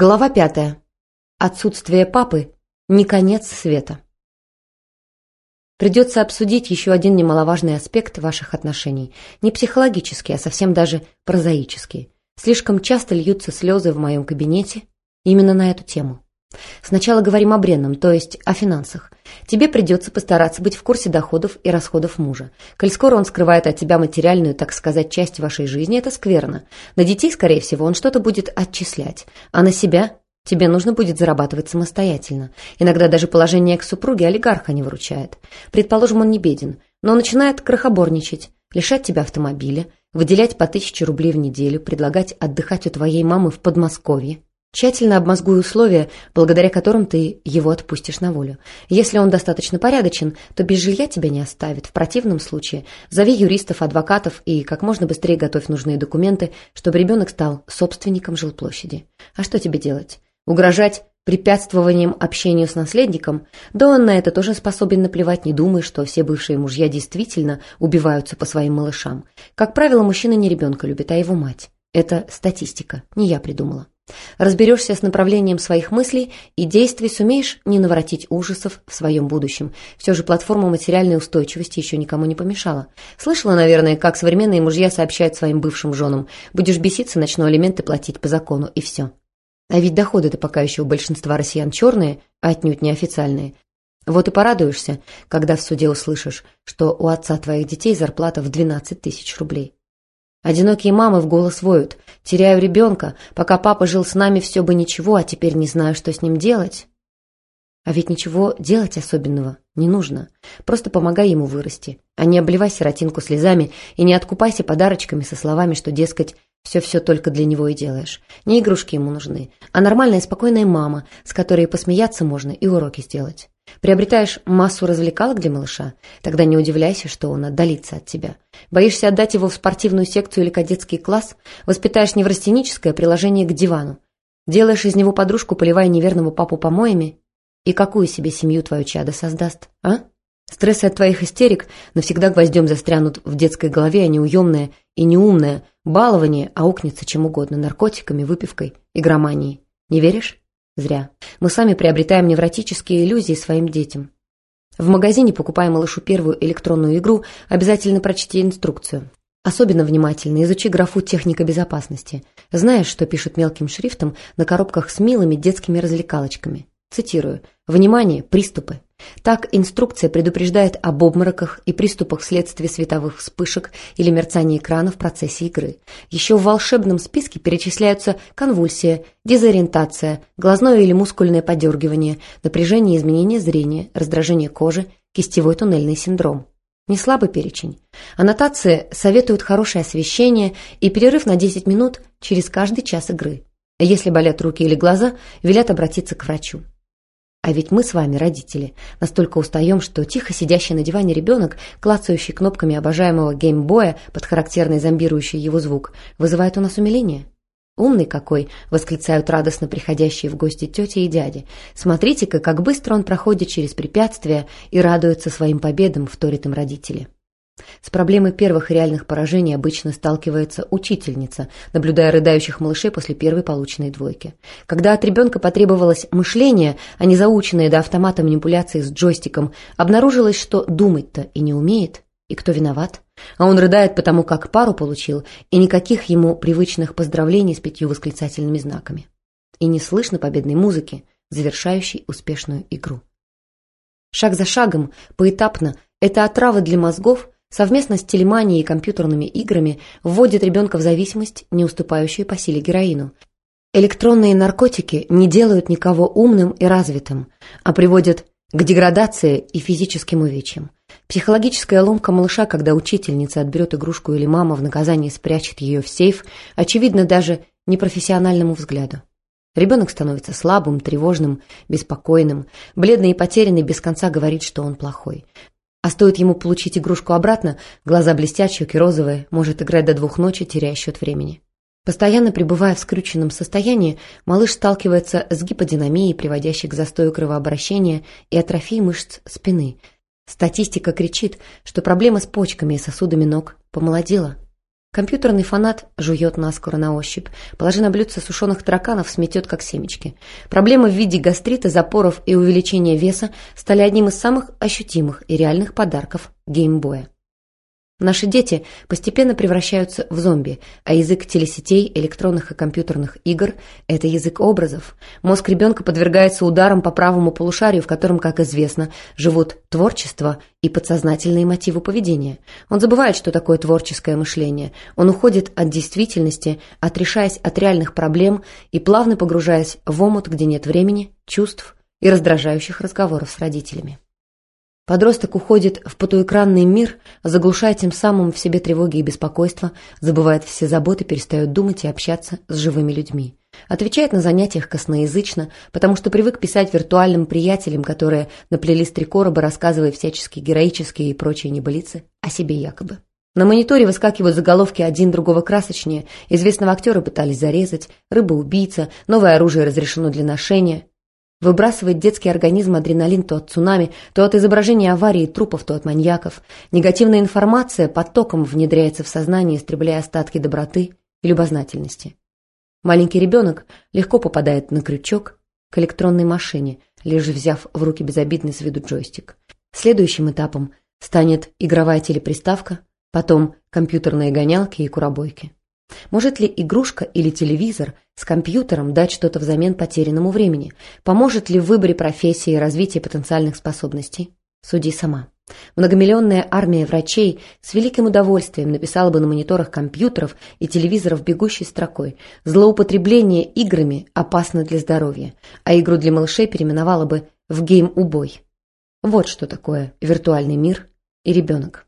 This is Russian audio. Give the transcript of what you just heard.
Глава пятая. Отсутствие папы – не конец света. Придется обсудить еще один немаловажный аспект ваших отношений. Не психологический, а совсем даже прозаический. Слишком часто льются слезы в моем кабинете именно на эту тему. Сначала говорим о бренном, то есть о финансах. Тебе придется постараться быть в курсе доходов и расходов мужа. Коль скоро он скрывает от тебя материальную, так сказать, часть вашей жизни, это скверно. На детей, скорее всего, он что-то будет отчислять. А на себя тебе нужно будет зарабатывать самостоятельно. Иногда даже положение к супруге олигарха не выручает. Предположим, он не беден, но начинает крохоборничать, лишать тебя автомобиля, выделять по тысяче рублей в неделю, предлагать отдыхать у твоей мамы в Подмосковье. Тщательно обмозгуй условия, благодаря которым ты его отпустишь на волю. Если он достаточно порядочен, то без жилья тебя не оставит. В противном случае зови юристов, адвокатов и как можно быстрее готовь нужные документы, чтобы ребенок стал собственником жилплощади. А что тебе делать? Угрожать препятствованием общению с наследником? Да он на это тоже способен наплевать, не думая, что все бывшие мужья действительно убиваются по своим малышам. Как правило, мужчина не ребенка любит, а его мать. Это статистика, не я придумала. Разберешься с направлением своих мыслей и действий, сумеешь не наворотить ужасов в своем будущем. Все же платформа материальной устойчивости еще никому не помешала. Слышала, наверное, как современные мужья сообщают своим бывшим женам «Будешь беситься, начну алименты платить по закону» и все. А ведь доходы-то пока еще у большинства россиян черные, а отнюдь неофициальные. Вот и порадуешься, когда в суде услышишь, что у отца твоих детей зарплата в 12 тысяч рублей. Одинокие мамы в голос воют. Теряю ребенка. Пока папа жил с нами, все бы ничего, а теперь не знаю, что с ним делать. А ведь ничего делать особенного не нужно. Просто помогай ему вырасти. А не обливай сиротинку слезами и не откупайся подарочками со словами, что, дескать, все-все только для него и делаешь. Не игрушки ему нужны, а нормальная спокойная мама, с которой посмеяться можно и уроки сделать. Приобретаешь массу развлекалок для малыша? Тогда не удивляйся, что он отдалится от тебя. Боишься отдать его в спортивную секцию или кадетский класс? Воспитаешь неврастеническое приложение к дивану. Делаешь из него подружку, поливая неверному папу помоями? И какую себе семью твое чадо создаст, а? Стрессы от твоих истерик навсегда гвоздем застрянут в детской голове, а неуемное и неумное балование аукнется чем угодно – наркотиками, выпивкой, игроманией. Не веришь? Зря. Мы сами приобретаем невротические иллюзии своим детям. В магазине, покупая малышу первую электронную игру, обязательно прочти инструкцию. Особенно внимательно изучи графу «Техника безопасности». Знаешь, что пишут мелким шрифтом на коробках с милыми детскими развлекалочками? Цитирую. «Внимание! Приступы! Так инструкция предупреждает об обмороках и приступах вследствие световых вспышек или мерцания экрана в процессе игры. Еще в волшебном списке перечисляются конвульсия, дезориентация, глазное или мускульное подергивание, напряжение и изменение зрения, раздражение кожи, кистевой туннельный синдром. Не слабый перечень. Аннотации советуют хорошее освещение и перерыв на 10 минут через каждый час игры. Если болят руки или глаза, велят обратиться к врачу. А ведь мы с вами, родители, настолько устаем, что тихо сидящий на диване ребенок, клацающий кнопками обожаемого геймбоя под характерный зомбирующий его звук, вызывает у нас умиление. «Умный какой!» — восклицают радостно приходящие в гости тети и дяди. «Смотрите-ка, как быстро он проходит через препятствия и радуется своим победам», — вторит им родители. С проблемой первых реальных поражений обычно сталкивается учительница, наблюдая рыдающих малышей после первой полученной двойки. Когда от ребенка потребовалось мышление, а не заученные до автомата манипуляции с джойстиком, обнаружилось, что думать-то и не умеет. И кто виноват? А он рыдает потому, как пару получил, и никаких ему привычных поздравлений с пятью восклицательными знаками. И не слышно победной музыки, завершающей успешную игру. Шаг за шагом, поэтапно, это отрава для мозгов – совместно с телеманией и компьютерными играми вводит ребенка в зависимость, не уступающую по силе героину. Электронные наркотики не делают никого умным и развитым, а приводят к деградации и физическим увечьям. Психологическая ломка малыша, когда учительница отберет игрушку или мама в наказание спрячет ее в сейф, очевидно даже непрофессиональному взгляду. Ребенок становится слабым, тревожным, беспокойным, бледный и потерянный без конца говорит, что он плохой. А стоит ему получить игрушку обратно, глаза блестят, щеки розовые, может играть до двух ночи, теряя счет времени. Постоянно пребывая в скрюченном состоянии, малыш сталкивается с гиподинамией, приводящей к застою кровообращения и атрофии мышц спины. Статистика кричит, что проблема с почками и сосудами ног помолодела. Компьютерный фанат жует наскоро на ощупь. Положи на блюдце сушеных тараканов, сметет как семечки. Проблемы в виде гастрита, запоров и увеличения веса стали одним из самых ощутимых и реальных подарков геймбоя. Наши дети постепенно превращаются в зомби, а язык телесетей, электронных и компьютерных игр – это язык образов. Мозг ребенка подвергается ударам по правому полушарию, в котором, как известно, живут творчество и подсознательные мотивы поведения. Он забывает, что такое творческое мышление. Он уходит от действительности, отрешаясь от реальных проблем и плавно погружаясь в омут, где нет времени, чувств и раздражающих разговоров с родителями. Подросток уходит в потуэкранный мир, заглушая тем самым в себе тревоги и беспокойство, забывает все заботы, перестает думать и общаться с живыми людьми. Отвечает на занятиях косноязычно, потому что привык писать виртуальным приятелям, которые наплели с три короба, рассказывая всяческие героические и прочие небылицы о себе якобы. На мониторе выскакивают заголовки один другого красочнее, известного актера пытались зарезать, рыба-убийца, новое оружие разрешено для ношения. Выбрасывает детский организм адреналин то от цунами, то от изображения аварии трупов, то от маньяков. Негативная информация потоком внедряется в сознание, истребляя остатки доброты и любознательности. Маленький ребенок легко попадает на крючок к электронной машине, лишь взяв в руки безобидный с виду джойстик. Следующим этапом станет игровая телеприставка, потом компьютерные гонялки и куробойки. Может ли игрушка или телевизор с компьютером дать что-то взамен потерянному времени? Поможет ли в выборе профессии и развитии потенциальных способностей? Суди сама. Многомиллионная армия врачей с великим удовольствием написала бы на мониторах компьютеров и телевизоров бегущей строкой «Злоупотребление играми опасно для здоровья», а игру для малышей переименовала бы в гейм-убой. Вот что такое виртуальный мир и ребенок.